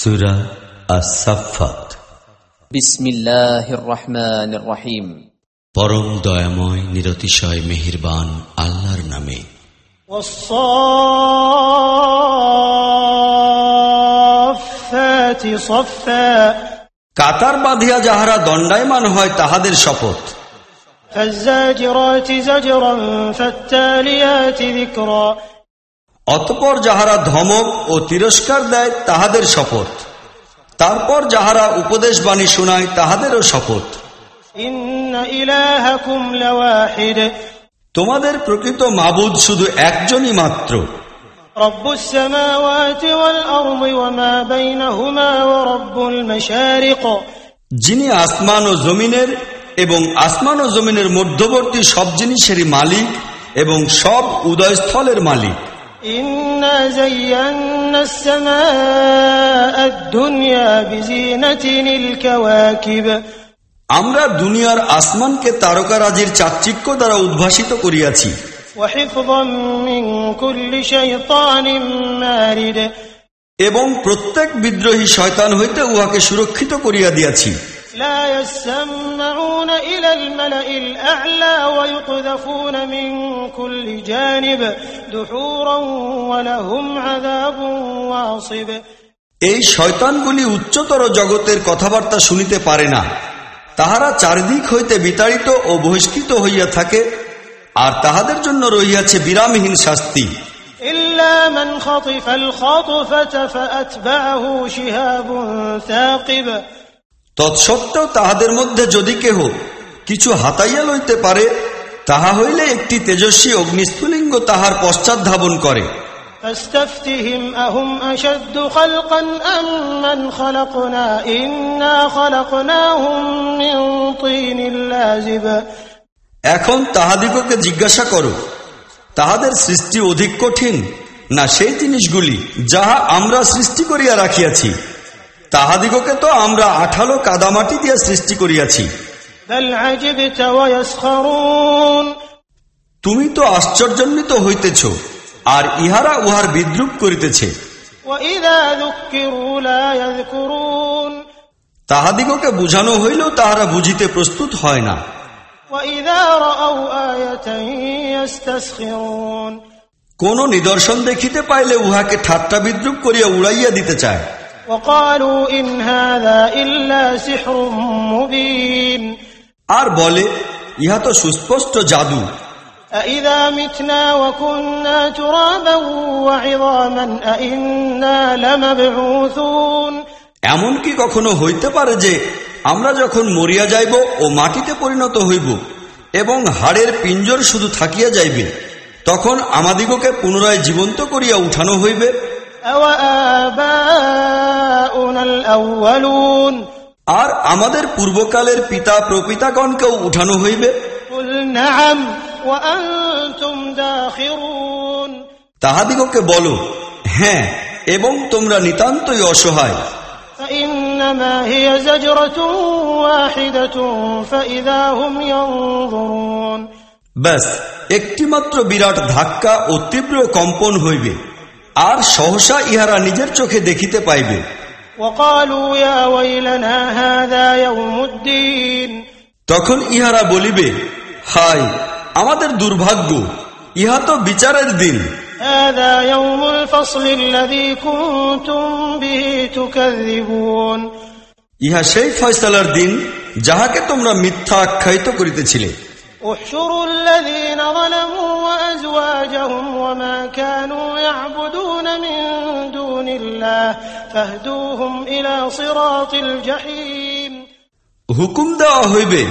সুরা আসাফাত বিসমিল্লাহির রহমানির রহিম পরম দয়াময় নিরতিশয় মেহিরবান আল্লাহর নামে والصافات صفا কাতার বাঁধিয়া যাহারা দণ্ডায়মান হয় তাহাদের শপথ فالزاجرات زجرا فالتاليات ذكرا অতপর যাহারা ধমক ও তিরস্কার দেয় তাহাদের শপথ। তারপর যাহারা উপদেশ বাণী শুনায় তাহাদেরও শপথ। তোমাদের প্রকৃত মাবুদ শুধু একজনই মাত্র। যিনি আসমান ও জমিনের এবং আসমান ও জমিনের মধ্যবর্তী সব জিনিসেরই মালিক এবং সব উদয়স্থলের মালিক। إنا زينا السماء الدنيا بزينة الكواكب আমরা দুনিয়ার আসমানকে তারকারাজির চাকচিক্য দ্বারা উদ্ভাসিত করিয়াছি وحفظا من كل شيطان مارد এবং প্রত্যেক বিদ্রোহী শয়তান হইতে উহাকে সুরক্ষিত করিয়া দিয়াছি لا يسمعون إلى الملأ الأعلى ويقذفون من كل جانب دحورا ولهم عذاب واصب এই শয়তানগুলি উচ্চতর জগতের কথাবার্তা শুনিতে পারে না তাহারা চারিদিক হইতে বিতাড়িত ও বহিষ্কৃত হইয়া থাকে আর তাহাদের জন্য রহিয়াছে বিরামহীন শাস্তি إلا من خطف الخطفة فأتبعه شهاب ثاقب তৎসত্ত্বেও তাহাদের মধ্যে যদি কেহ কিছু হাতাইয়া লইতে পারে তাহা হইলে একটি তেজস্বী অগ্নিস্ফুলিঙ্গ তাহার পশ্চাৎ ধাবন করে فاستفتهم أهم أشد خلقا أم من خلقنا إنا خلقناهم من طين لازب এখন তাহাদিগকে জিজ্ঞাসা করো তাহাদের সৃষ্টি অধিক কঠিন না সেই জিনিসগুলি যাহা আমরা সৃষ্টি করিয়া রাখিয়াছি তাহাদিগকে তো আমরা আঠালো কাদামাটি দিয়ে সৃষ্টি করিয়াছি। তুমি তো আশ্চর্যান্বিত হইতেছ আর ইহারা উহার বিদ্রুপ করিতেছে। তাহাদিগকে বুঝানো হইলেও তাহারা বুঝিতে প্রস্তুত হয় না। কোন নিদর্শন দেখিতে পাইলে উহাকে ঠাট্টা বিদ্রুপ করিয়া উড়াইয়া দিতে চায়। وقالوا إن هذا إلا سحر مبين আর বলে ইহা তো সুস্পষ্ট জাদু أإذا متنا وكنا ترابا وعظاما أإنا لمبعوثون এমন কি কখনো হইতে পারে যে আমরা যখন মরিয়া যাইব ও মাটিতে পরিণত হইব এবং হাড়ের পিঞ্জর শুধু থাকিয়া যাইবে তখন আমাদিগকে পুনরায় জীবন্ত করিয়া উঠানো হইবে أوآباؤنا الأولون আর আমাদের পূর্বকালের পিতা প্রপিতাগণকেও উঠানো হইবে। তাহাদিগকে বলো হ্যাঁ এবং তোমরা নিতান্তই অসহায়। ব্যাস একটিমাত্র বিরাট ধাক্কা ও তীব্র কম্পন হইবে। আর সহসা ইহারা নিজের চোখে দেখিতে পাইবে وقالوا يا ويلنا هذا يوم الدين তখন ইহারা বলিবে হাই আমাদের দুর্ভাগ্য ইহা তো বিচারের দিন هذا يوم الفصل الذي كنتم به تكذبون ইহা সেই ফয়সালার দিন যাহাকে তোমরা মিথ্যা আখ্যায়িত করিতেছিলে احشروا الذين ظلموا وأزواجهم وما كانوا يعبدون হুকুম দেওয়া হইবে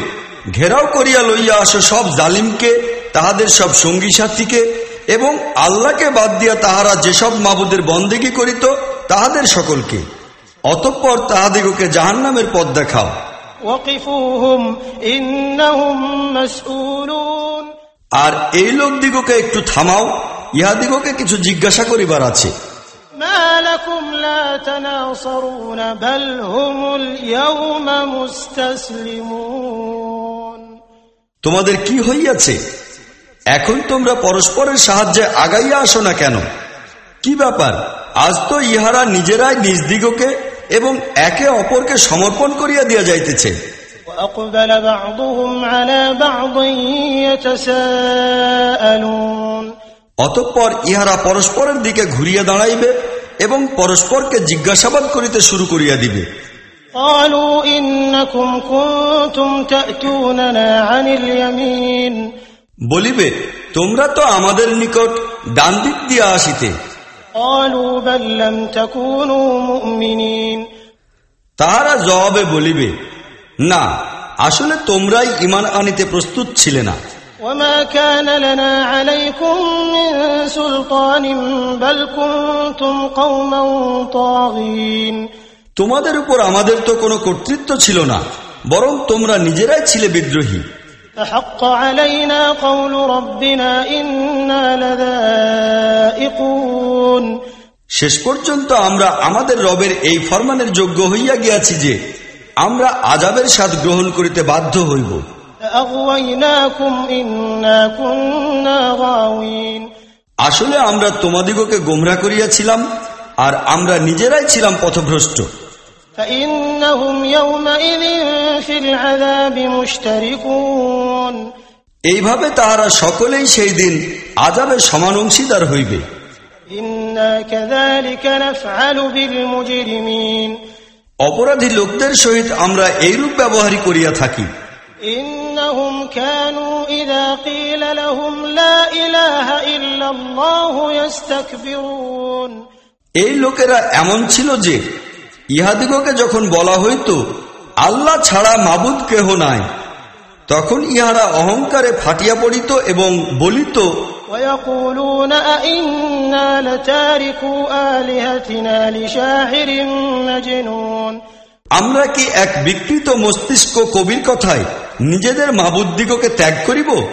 ঘেরাও করিয়া লইয়া আসো সব জালিমকে তাহাদের সব সঙ্গী সাথীকে এবং আল্লাহকে বাদ দিয়া তাহারা যেসব মাবুদের বন্দেগি করিত তাহাদের সকলকে। অতঃপর তাহাদিগকে জাহান নামের পদ দেখাও আর এই লোক দিগকে একটু থামাও ইহাদিগকে কিছু জিজ্ঞাসা করিবার আছে। ما لكم لا تناصرون بل هم اليوم مستسلمون তোমাদের কি হইয়াছে এখন তোমরা পরস্পরের সাহায্যে আগাইয়া আসো না কেন কি ব্যাপার আজ তো ইহারা নিজেরাই নিজ দিগকে এবং একে অপরকে সমর্পণ করিয়া দিয়া যাইতেছে وأقبل بعضهم على بعض يتساءلون অতঃপর ইহারা পরস্পরের দিকে ঘুরিয়া দাঁড়াইবে এবং পরস্পরকে জিজ্ঞাসাবাদ করিতে শুরু করিয়া দিবে قالوا إنكم كنتم تأتوننا عن اليمين বলিবে তোমরা তো আমাদের নিকট ডান দিক দিয়া আসিতে قالوا بل لم تكونوا مؤمنين তাহারা জবাবে বলিবে না আসলে তোমরাই ইমান আনিতে প্রস্তুত ছিলে না وما كان لنا عليكم من سلطان بل كنتم قوما طاغين তোমাদের উপর আমাদের তো কোনো কর্তৃত্ব ছিল না বরং তোমরা নিজেরাই ছিলে বিদ্রোহী فحق علينا قول ربنا إنا لذائقون শেষ পর্যন্ত আমরা আমাদের রবের এই ফরমানের যোগ্য হইয়া গিয়াছি যে আমরা আজাবের স্বাদ গ্রহণ করিতে বাধ্য হইব আসলে আমরা তোমাদিগকে গোমরা করিয়াছিলাম আর আমরা নিজেরাই ছিলাম পথভ্রষ্ট। এইভাবে তাহারা সকলেই সেই দিন আজাবে সমান অংশীদার হইবে। অপরাধী লোকদের সহিত আমরা এইরূপ ব্যবহারই করিয়া থাকি। ইন إنهم كانوا إذا قيل لهم لا إله إلا الله يستكبرون এই লোকেরা এমন ছিল যে ইহাদিগকে যখন বলা হইত আল্লাহ ছাড়া মাবুদ কেহ নাই তখন ইহারা অহংকারে ফাটিয়া পড়িত এবং বলিত ويقولون আমরা কি এক বিকৃত মস্তিষ্ক কবির কথায় নিজেদের মাবুদ্দিগকে ত্যাগ করিব?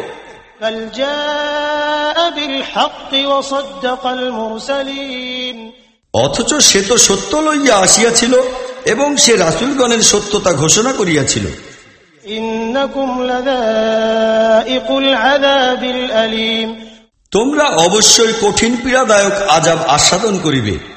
অথচ সে তো সত্য লইয়া আসিয়াছিল এবং সে রাসুলগণের সত্যতা ঘোষণা করিয়াছিল। তোমরা অবশ্যই কঠিন পীড়াদায়ক আজাব আস্বাদন করিবে।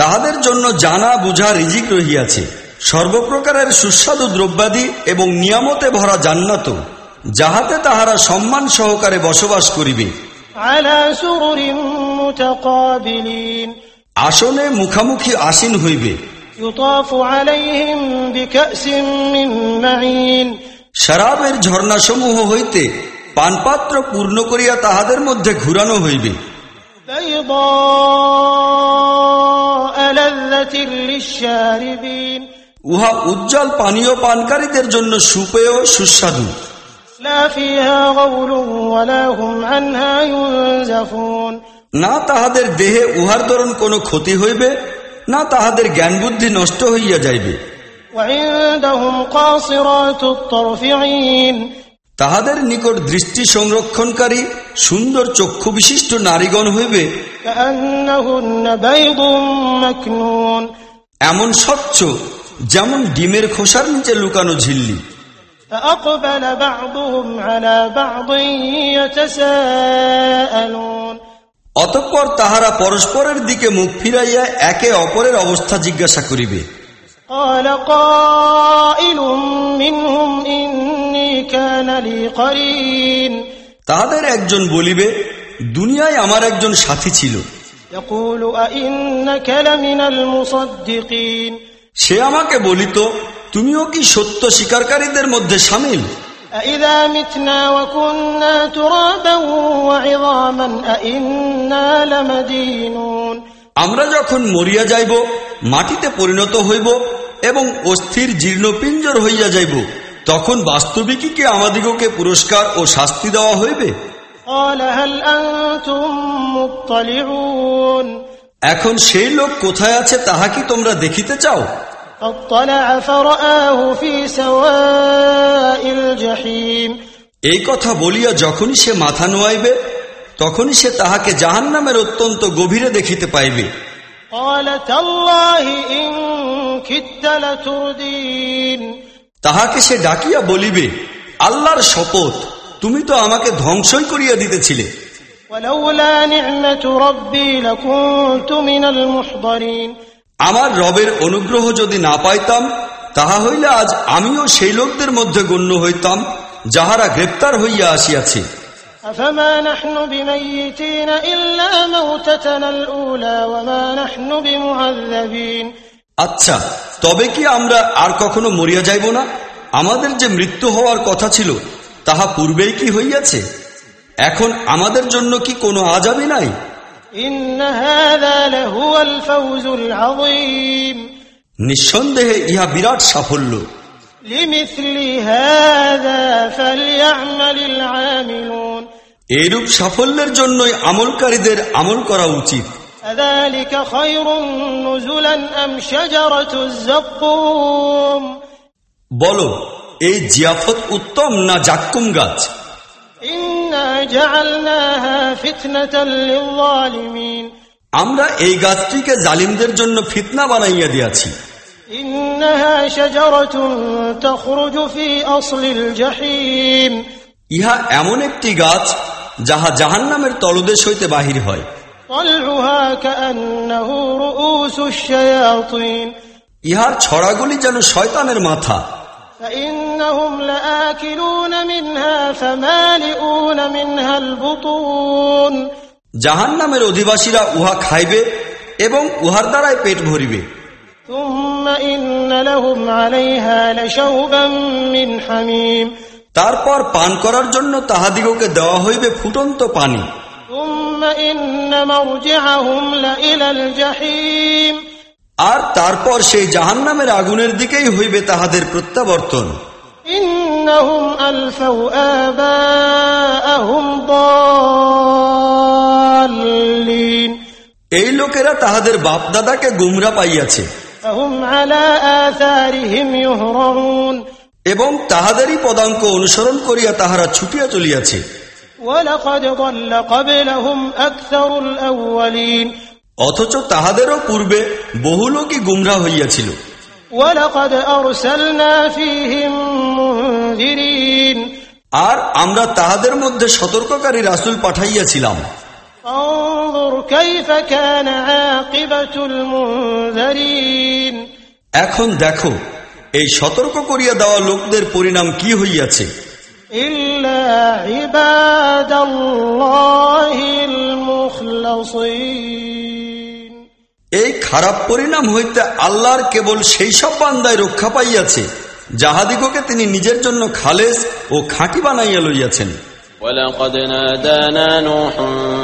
তাহাদের জন্য জানা বুঝা রিজিক রহিয়াছে। সর্বপ্রকারের সুস্বাদু দ্রব্যাদি এবং নিয়ামতে ভরা জান্নাত যাহাতে তাহারা সম্মান সহকারে বসবাস করিবে। আসনে মুখামুখি আসীন হইবে। শরাবের ঝর্ণাসমূহ হইতে পানপাত্র পূর্ণ করিয়া তাহাদের মধ্যে ঘুরানো হইবে। উহা উজ্জ্বল পানীয় পানকারীদের জন্য সুপেয় সুস্বাদু لا فيها غول ولا هم عنها ينزفون না তাহাদের দেহে উহার দরুন কোনো ক্ষতি হইবে না তাহাদের জ্ঞান বুদ্ধি নষ্ট হইয়া যাইবে وعندهم قاصرات الطرف عين তাহাদের নিকট দৃষ্টি সংরক্ষণকারী সুন্দর চক্ষু বিশিষ্ট নারীগণ হইবে। এমন স্বচ্ছ যেমন ডিমের খোসার নিচে লুকানো ঝিল্লি। অতঃপর তাহারা পরস্পরের দিকে মুখ ফিরাইয়া একে অপরের অবস্থা জিজ্ঞাসা করিবে। قال قائل منهم إني كان لي قرين তাহাদের একজন বলিবে দুনিয়ায় আমার একজন সাথী ছিল يقول أئنك لمن المصدقين সে আমাকে বলিত তুমিও কি সত্য স্বীকারকারীদের মধ্যে সামিল أإذا متنا وكنا ترابا وعظاما أإنا لمدينون আমরা যখন মরিয়া যাইব মাটিতে পরিণত হইব এবং অস্থির জীর্ণপিঞ্জর হইয়া যাইব তখন বাস্তবিকই কি আমাদিগকে পুরস্কার ও শাস্তি দেওয়া হইবে? এখন সেই লোক কোথায় আছে তাহা কি তোমরা দেখিতে চাও? এই কথা বলিয়া যখনই সে মাথা নোয়াইবে তখনই সে তাহাকে জাহান নামের অত্যন্ত গভীরে দেখিতে পাইবে। তাহাকে সে ডাকিয়া বলিবে আল্লাহর শপথ তুমি তো আমাকে ধ্বংসই করিয়া দিতেছিলে। আমার রবের অনুগ্রহ যদি না পাইতাম তাহা হইলে আজ আমিও সেই লোকদের মধ্যে গণ্য হইতাম যাহারা গ্রেপ্তার হইয়া আসিয়াছে। أفما نحن بميتين إلا موتتنا الأولى وما نحن بمعذبين আচ্ছা তবে কি আমরা আর কখনো মরিয়া যাইব না আমাদের যে মৃত্যু হওয়ার কথা ছিল তাহা পূর্বেই কি হইয়াছে এখন আমাদের জন্য কি কোনো আজাবি নাই إن هذا لهو الفوز العظيم নিঃসন্দেহে ইহা বিরাট সাফল্য এরূপ সাফল্যের জন্যই আমলকারীদের আমল করা উচিত। বলো এই জিয়াফত উত্তম না জাক্কুম গাছ? আমরা এই গাছটিকে জালিমদের জন্য ফিতনা বানাইয়া দিয়াছি। إنها شجرة تخرج في أصل الجحيم ইহা এমন একটি গাছ যাহা জাহান্নামের তলদেশ হইতে বাহির হয় طلعها كأنه رؤوس الشياطين ইহার ছড়াগুলি যেন শয়তানের মাথা فإنهم لآكلون منها فمالئون منها البطون জাহান্নামের অধিবাসীরা উহা খাইবে এবং উহার দ্বারাই পেট ভরিবে তারপর পান করার জন্য তাহাদিগকে দেওয়া হইবে ফুটন্ত পানি। আর তারপর সেই জাহান নামের আগুনের দিকেই হইবে তাহাদের প্রত্যাবর্তন। এই লোকেরা তাহাদের বাপদাদাকে গুমরা পাইয়াছে। এবং তাহাদেরই পদাঙ্ক অনুসরণ করিয়া তাহারা ছুটিয়া চলিয়াছে। অথচ তাহাদেরও পূর্বে বহু লোকই গুমরা হইয়াছিল। আর আমরা তাহাদের মধ্যে সতর্ককারী রাসুল পাঠাইয়াছিলাম। كيف كان عاقبة المنذرين এখন দেখো এই সতর্ক করিয়া দেওয়া লোকদের পরিণাম কি হইয়াছে إلا عباد الله المخلصين এই খারাপ পরিণাম হইতে আল্লাহর কেবল সেই সব বান্দায় রক্ষা পাইয়াছে যাহাদিগকে তিনি নিজের জন্য খালেস ও খাঁটি বানাইয়া লইয়াছেন ولقد نادانا نوح فلنعم المجيبون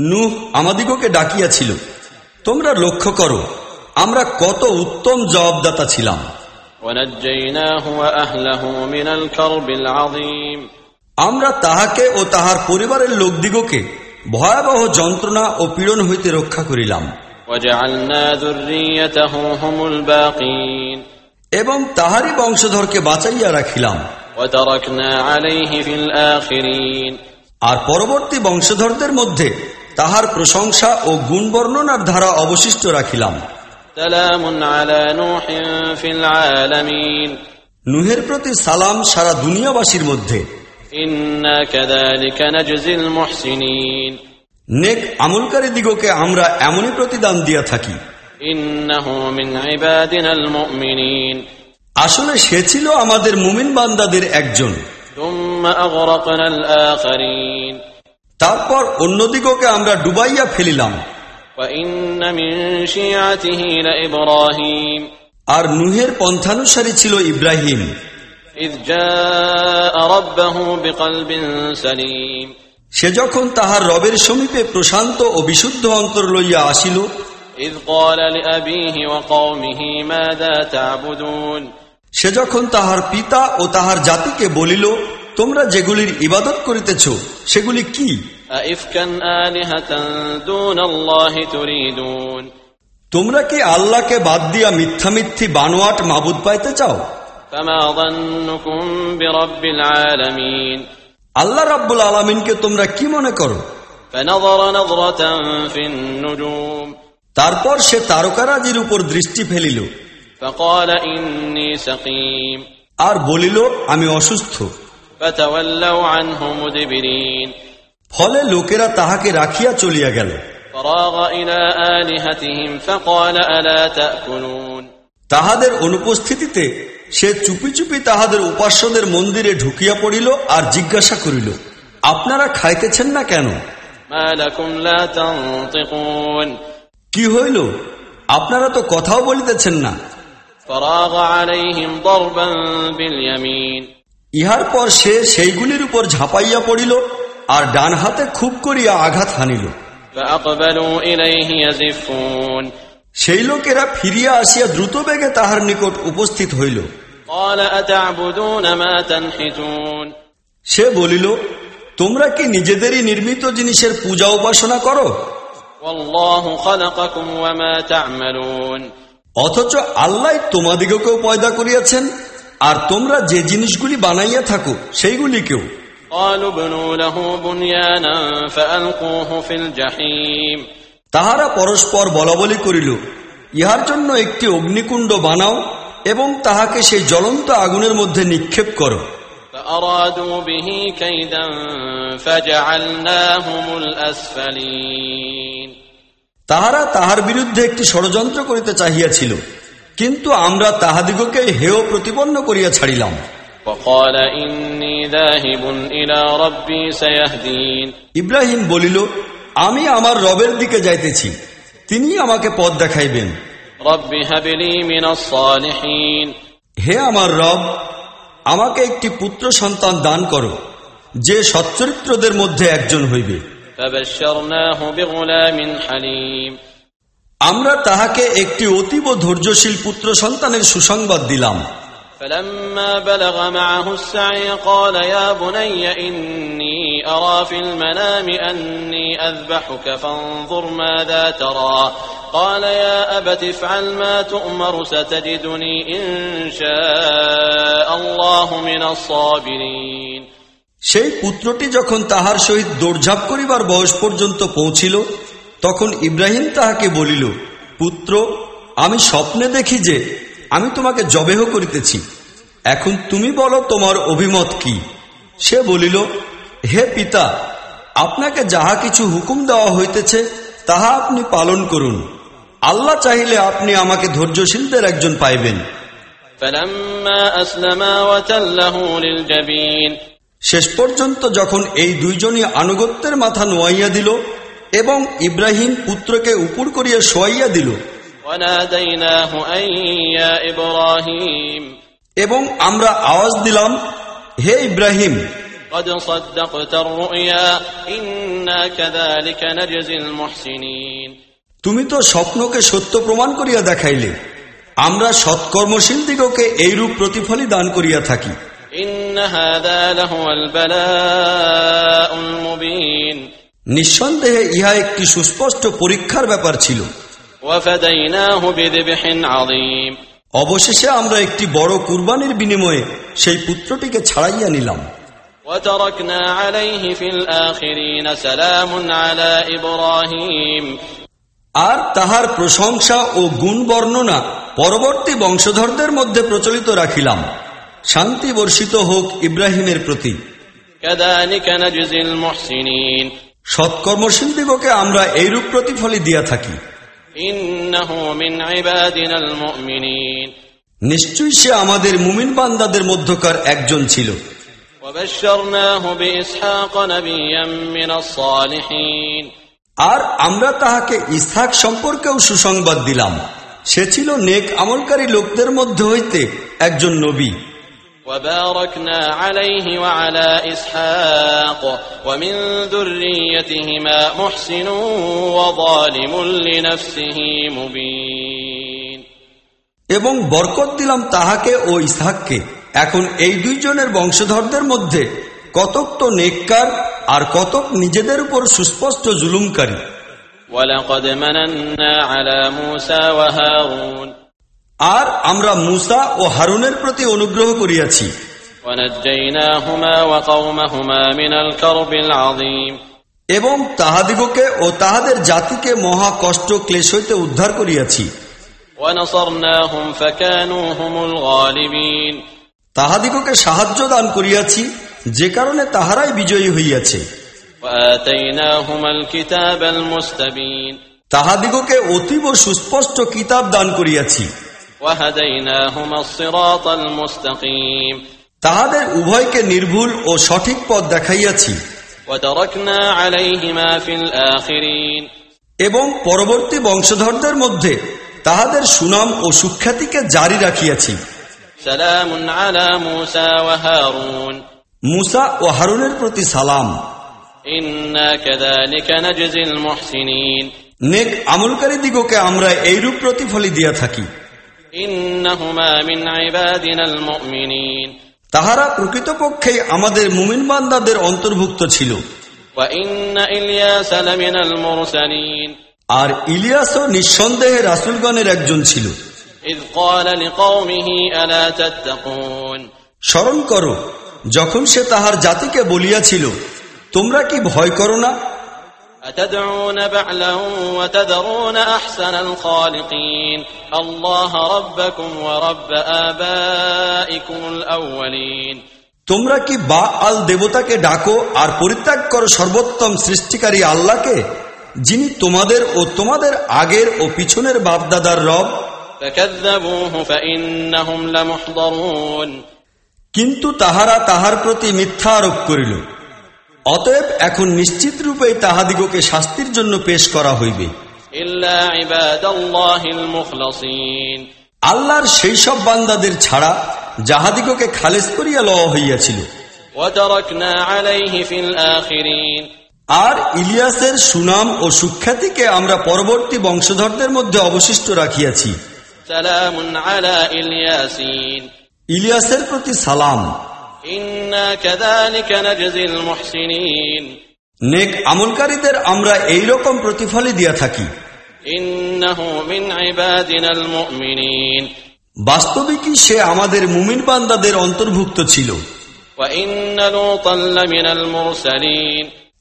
নুহ আমাদিগকে ডাকিয়াছিল তোমরা লক্ষ্য করো আমরা কত উত্তম জবাবদাতা ছিলাম। আমরা তাহাকে ও তাহার পরিবারের লোকদিগকে ভয়াবহ যন্ত্রণা ও পীড়ন হইতে রক্ষা করিলাম। এবং তাহারই বংশধরকে বাঁচাইয়া রাখিলাম। আর পরবর্তী বংশধরদের মধ্যে তাহার প্রশংসা ও গুণ বর্ণনার ধারা অবশিষ্ট রাখিলাম। নুহের প্রতি সালাম সারা দুনিয়াবাসীর মধ্যে। নেক আমলকারী দিগকে আমরা এমনই প্রতিদান দিয়া থাকি। ইন্নাহু মিন ইবাদিনাল মুমিনিন। আসলে সে ছিল আমাদের মুমিন বান্দাদের একজন ثم أغرقنا الآخرين তারপর অন্যদিগকে আমরা ডুবাইয়া ফেলিলাম وإن من شيعته لإبراهيم আর নুহের পন্থানুসারী ছিল ইব্রাহিম إذ جاء ربه بقلب سليم সে যখন তাহার রবের সমীপে প্রশান্ত ও বিশুদ্ধ অন্তর লইয়া আসিল إذ قال لأبيه وقومه ماذا تعبدون সে যখন তাহার পিতা ও তাহার জাতিকে বলিল তোমরা যেগুলির ইবাদত করিতেছ সেগুলি কি? তোমরা কি আল্লাহকে বাদ দিয়া মিথ্যা মিথ্যি বানোয়াট মাবুদ পাইতে চাও? আল্লাহ রাব্বুল আলমিনকে তোমরা কি মনে করো? তারপর সে তারকারাজির উপর দৃষ্টি ফেলিল। আর বলিল আমি অসুস্থ। ফলে লোকেরা তাহাকে রাখিয়া চলিয়া গেল। তাহাদের অনুপস্থিতিতে সে চুপি চুপি তাহাদের উপাসনের মন্দিরে ঢুকিয়া পড়িল আর জিজ্ঞাসা করিল আপনারা খাইতেছেন না কেন? কি হইল? আপনারা তো কথাও বলিতেছেন না। ইহার পর সে সেইগুলির উপর ঝাঁপাইয়া পড়িল আর ডান হাতে খুব করিয়া আঘাত হানিল। সেই লোকেরা ফিরিয়া আসিয়া দ্রুত বেগে তাহার নিকট উপস্থিত হইল। সে বলিল তোমরা কি নিজেদেরই নির্মিত জিনিসের পূজা উপাসনা করো? والله خلقكم وما تعملون অথচ আল্লাহ তোমাদিগকেও পয়দা করিয়াছেন আর তোমরা যে জিনিসগুলি বানাইয়া থাকো সেইগুলিকেও قالوا ابنوا له بنيانا فألقوه في الجحيم তাহারা পরস্পর বলাবলি করিল ইহার জন্য একটি অগ্নিকুণ্ড বানাও এবং তাহাকে সেই জ্বলন্ত আগুনের মধ্যে নিক্ষেপ করো فأرادوا তাহারা তাহার বিরুদ্ধে একটি ষড়যন্ত্র করিতে চাহিয়াছিল কিন্তু আমরা তাহাদিগকে হেয় প্রতিপন্ন করিয়া ছাড়িলাম। ইব্রাহিম বলিল আমি আমার রবের দিকে যাইতেছি তিনি আমাকে পথ দেখাইবেন। হে আমার রব আমাকে একটি পুত্র সন্তান দান করো যে সচ্চরিত্রদের মধ্যে একজন হইবে। আমরা তাহাকে একটি অতীব ধৈর্যশীল পুত্র সন্তানের সুসংবাদ দিলাম فلما بلغ معه السعي قال يا بني إني أرى في المنام أني أذبحك فانظر ماذا ترى قال يا أبت افعل ما تؤمر ستجدني إن شاء الله من الصابرين সেই পুত্রটি যখন তাহার সহিত দৌড়ঝাঁপ করিবার বয়স পর্যন্ত পৌঁছিল তখন ইব্রাহিম তাহাকে বলিল পুত্র আমি স্বপ্নে দেখি যে আমি তোমাকে জবেহ করিতেছি এখন তুমি বলো তোমার অভিমত কি সে বলিল হে পিতা আপনাকে যাহা কিছু হুকুম দেওয়া হইতেছে তাহা আপনি পালন করুন আল্লাহ চাহিলে আপনি আমাকে ধৈর্যশীলদের একজন পাইবেন فلما أسلما وتله للجبين শেষ পর্যন্ত যখন এই দুইজনই আনুগত্যের মাথা নোয়াইয়া দিল এবং ইব্রাহিম পুত্রকে উপর করিয়া শোয়াইয়া দিল। এবং আমরা আওয়াজ দিলাম হে ইব্রাহিম! তুমি তো স্বপ্নকে সত্য প্রমাণ করিয়া দেখাইলে। আমরা সৎকর্মশীল দিগকে এইরূপ প্রতিফলি দান করিয়া থাকি। إن هذا لهو البلاء المبين নিঃসন্দেহে ইহা একটি সুস্পষ্ট পরীক্ষার ব্যাপার ছিল وفديناه بذبح عظيم অবশেষে আমরা একটি বড় কুরবানির বিনিময়ে সেই পুত্রটিকে ছাড়াইয়া নিলাম وتركنا عليه في الآخرين سلام على إبراهيم আর তাহার প্রশংসা ও গুণ বর্ণনা পরবর্তী বংশধরদের মধ্যে প্রচলিত রাখিলাম শান্তি বর্ষিত হোক ইব্রাহিমের প্রতি। সৎকর্মশীলদিগকে আমরা এইরূপ প্রতিফলি দিয়া থাকি। নিশ্চয়ই সে আমাদের মুমিন বান্দাদের মধ্যকার একজন ছিল। আর আমরা তাহাকে ইসহাক সম্পর্কেও সুসংবাদ দিলাম। সে ছিল নেক আমলকারী লোকদের মধ্যে হইতে একজন নবী। وباركنا عليه وعلى إسحاق ومن ذريتهما محسن وظالم لنفسه مبين এবং বরকত দিলাম তাহাকে ও ইসহাককে এখন এই দুইজনের বংশধরদের মধ্যে কতক তো নেককার আর কতক নিজেদের উপর সুস্পষ্ট জুলুমকারী ولقد مننا على موسى وهارون আর আমরা মুসা ও হারুনের প্রতি অনুগ্রহ করিয়াছি। এবং তাহাদিগকে ও তাহাদের জাতিকে মহা কষ্ট ক্লেশ হইতে উদ্ধার করিয়াছি। তাহাদিগকে সাহায্য দান করিয়াছি যে কারণে তাহারাই বিজয়ী হইয়াছে। তাহাদিগকে অতীব সুস্পষ্ট কিতাব দান করিয়াছি। তাহাদের উভয়কে নির্ভুল ও সঠিক পথ দেখাইয়াছি। এবং পরবর্তী বংশধরদের মধ্যে তাহাদের সুনাম ও সুখ্যাতিকে জারি রাখিয়াছি। মুসা ও হারুনের প্রতি সালাম। নেক আমলকারী দিগকে আমরা এইরূপ প্রতিফলি দিয়া থাকি। তাহারা প্রকৃতপক্ষেই আমাদের মুমিন বান্দাদের অন্তর্ভুক্ত ছিল। আর ইলিয়াসও নিঃসন্দেহে রাসুলগণের একজন ছিল। স্মরণ করো যখন সে তাহার জাতিকে বলিয়াছিল তোমরা কি ভয় করো না? أتدعون بعلا وتذرون أحسن الخالقين الله ربكم ورب آبائكم الأولين তোমরা কি বা আল দেবতাকে ডাকো আর পরিত্যাগ করো সর্বোত্তম সৃষ্টিকারী আল্লাহকে যিনি তোমাদের ও তোমাদের আগের ও পিছনের বাপদাদার রব فكذبوه فإنهم لمحضرون কিন্তু তাহারা তাহার প্রতি মিথ্যা আরোপ করিল অতএব এখন নিশ্চিত রূপে তাহাদিগকে শাস্তির জন্য পেশ করা হইবে। আল্লাহর সেই সব বান্দাদের ছাড়া যাহাদিগকে খালেজ করিয়া লওয়া হইয়াছিল। আর ইলিয়াসের সুনাম ও সুখ্যাতিকে আমরা পরবর্তী বংশধরদের মধ্যে অবশিষ্ট রাখিয়াছি। ইলিয়াসের প্রতি সালাম। নেক আমলকারীদের আমরা এই রকম প্রতিফলই দিয়া থাকি। বাস্তবিকই সে আমাদের মুমিন বান্দাদের অন্তর্ভুক্ত ছিল।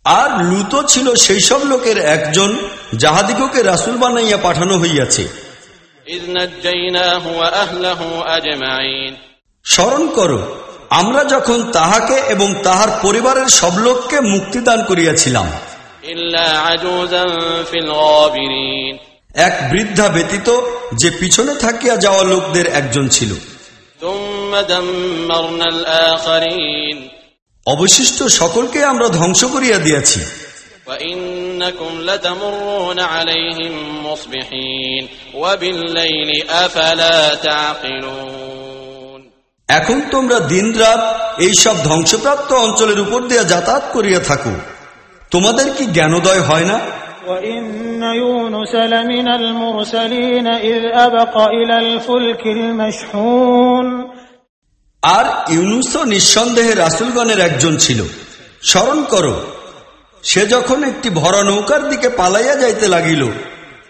আর লুত ছিল সেই সব লোকের একজন যাহাদিগকে রাসুল বানাইয়া পাঠানো হইয়াছে। স্মরণ করো আমরা যখন তাহাকে এবং তাহার পরিবারের সব লোককে মুক্তিদান করিয়াছিলাম। এক বৃদ্ধা ব্যতীত যে পিছনে থাকিয়া যাওয়া লোকদের একজন ছিল। অবশিষ্ট সকলকে আমরা ধ্বংস করিয়া দিয়াছি। আলাইহিম এখন তোমরা দিন রাত এইসব ধ্বংসপ্রাপ্ত অঞ্চলের উপর দিয়ে যাতায়াত করিয়া থাকো। তোমাদের কি জ্ঞানোদয় হয় না? আর ইউনুস নিঃসন্দেহে রাসুলগণের একজন ছিল। স্মরণ করো সে যখন একটি ভরা নৌকার দিকে পালাইয়া যাইতে লাগিল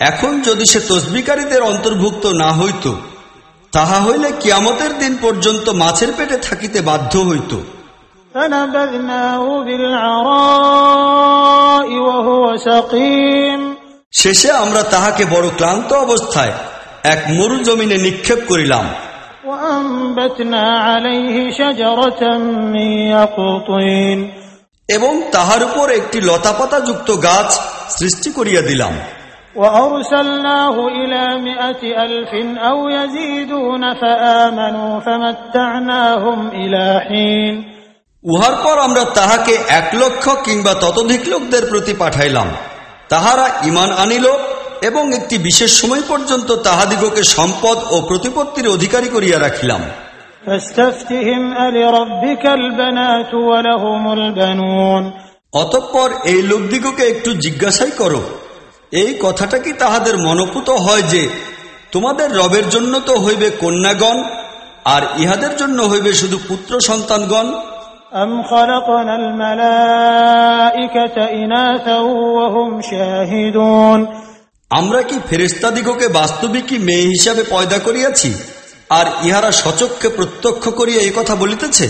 এখন যদি সে তসবিকারীদের অন্তর্ভুক্ত না হইত তাহা হইলে কিয়ামতের দিন পর্যন্ত মাছের পেটে থাকিতে বাধ্য হইত। শেষে আমরা তাহাকে বড় ক্লান্ত অবস্থায় এক মরু জমিনে নিক্ষেপ করিলাম। এবং তাহার উপর একটি লতাপাতা যুক্ত গাছ সৃষ্টি করিয়া দিলাম। وأرسلناه إلى مائة ألف أو يزيدون فآمنوا فمتعناهم إلى حين উহার পর আমরা তাহাকে এক লক্ষ কিংবা ততোধিক লোকদের প্রতি পাঠাইলাম তাহারা ইমান আনিল এবং একটি বিশেষ সময় পর্যন্ত তাহাদিগকে সম্পদ ও প্রতিপত্তির অধিকারী করিয়া রাখিলাম فاستفتهم ألربك البنات ولهم البنون অতঃপর এই লোকদিগকে একটু জিজ্ঞাসাই করো এই কথাটা কি তাহাদের মনোপুত হয় যে তোমাদের রবের জন্য তো হইবে কন্যাগণ আর ইহাদের জন্য হইবে শুধু পুত্র সন্তানগণ أم خلقنا الملائكة إناثا وهم شاهدون আমরা কি ফেরেস্তাদিগকে বাস্তবিকই মেয়ে হিসাবে পয়দা করিয়াছি আর ইহারা সচক্ষে প্রত্যক্ষ করিয়া এই কথা বলিতেছে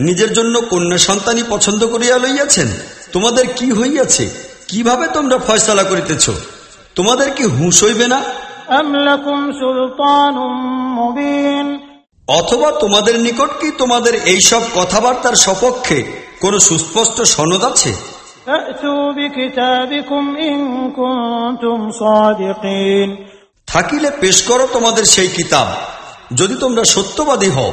নিজের জন্য কন্যা সন্তানই পছন্দ করিয়া লইয়াছেন? তোমাদের কি হইয়াছে? কীভাবে তোমরা ফয়সলা করিতেছ? তোমাদের কি হুঁশ হইবে না? অথবা তোমাদের নিকট কি তোমাদের এই সব কথাবার্তার সপক্ষে কোন সুস্পষ্ট সনদ আছে? থাকিলে পেশ করো তোমাদের সেই কিতাব। যদি তোমরা সত্যবাদী হও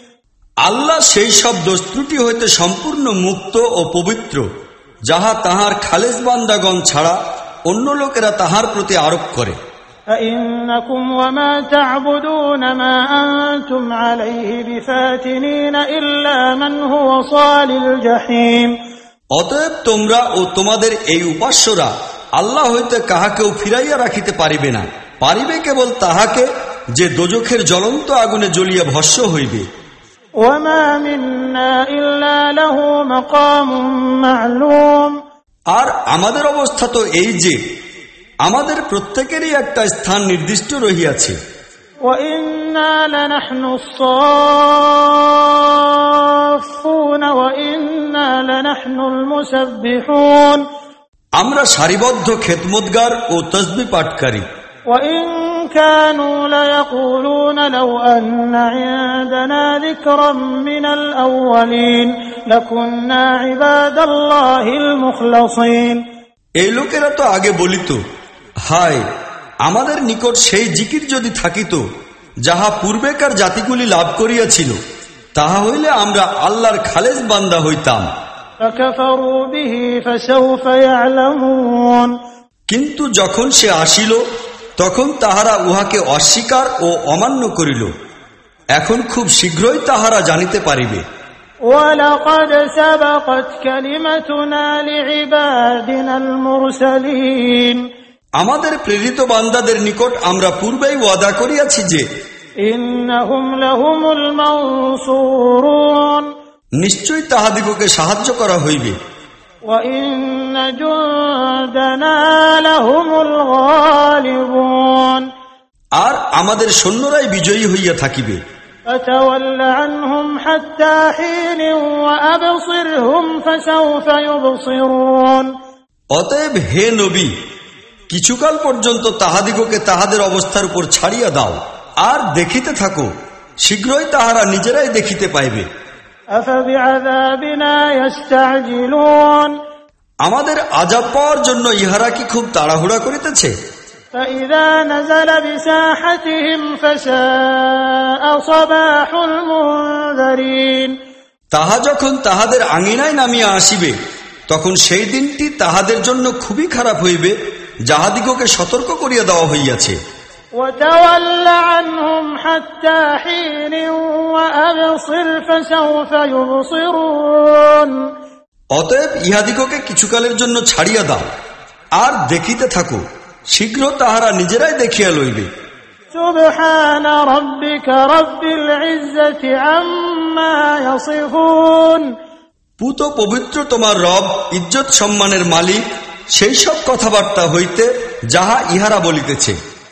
আল্লাহ সেই সব দোস্ত্রুটি হইতে সম্পূর্ণ মুক্ত ও পবিত্র যাহা তাহার খালেজ বান্দাগণ ছাড়া অন্য লোকেরা তাহার প্রতি আরোপ করে فإنكم وما تعبدون ما أنتم عليه بفاتنين إلا من هو صال الجحيم অতএব তোমরা ও তোমাদের এই উপাস্যরা আল্লাহ হইতে কাহাকেও ফিরাইয়া রাখিতে পারিবে না পারিবে কেবল তাহাকে যে দোজখের জ্বলন্ত আগুনে জ্বলিয়া ভস্য হইবে আর আমাদের অবস্থা তো এই যে আমাদের প্রত্যেকেরই একটা স্থান নির্দিষ্ট রহিয়াছে وإنا لنحن الصافون وإنا لنحن المسبحون আমরা সারিবদ্ধ খেতমতগার ও তসবি পাঠকারী وإن كانوا ليقولون لو أن عندنا ذكرا من الأولين لكنا عباد الله المخلصين এই লোকেরা তো আগে বলিত হায় আমাদের নিকট সেই জিকির যদি থাকিত যাহা পূর্বেকার জাতিগুলি লাভ করিয়াছিল তাহা হইলে আমরা আল্লাহর খালেজ বান্দা হইতাম فكفروا به فسوف يعلمون কিন্তু যখন সে আসিল তখন তাহারা উহাকে অস্বীকার ও অমান্য করিল এখন খুব শীঘ্রই তাহারা জানিতে পারিবে ولقد سبقت كلمتنا لعبادنا المرسلين আমাদের প্রেরিত বান্দাদের নিকট আমরা পূর্বেই ওয়াদা করিয়াছি যে إنهم لهم المنصورون নিশ্চয়ই তাহাদিগকে সাহায্য করা হইবে আর আমাদের সৈন্যরাই বিজয়ী হইয়া থাকিবে। অতএব হে নবী কিছুকাল পর্যন্ত তাহাদিগকে তাহাদের অবস্থার উপর ছাড়িয়া দাও। আর দেখিতে থাকো শীঘ্রই তাহারা নিজেরাই দেখিতে পাইবে। আমাদের আজাব পাওয়ার জন্য ইহারা কি খুব তাড়াহুড়া করিতেছে? তাহা যখন তাহাদের আঙিনায় নামিয়া আসিবে তখন সেই দিনটি তাহাদের জন্য খুবই খারাপ হইবে যাহাদিগকে সতর্ক করিয়া দেওয়া হইয়াছে। وتول عنهم حتى حين وأبصر فسوف يبصرون অতএব ইহাদিগকে কিছুকালের জন্য ছাড়িয়া দাও আর দেখিতে থাকো শীঘ্র তাহারা নিজেরাই দেখিয়া লইবে سبحان ربك رب العزة عما يصفون পুত পবিত্র তোমার রব ইজ্জত সম্মানের মালিক সেই সব কথাবার্তা হইতে যাহা ইহারা বলিতেছে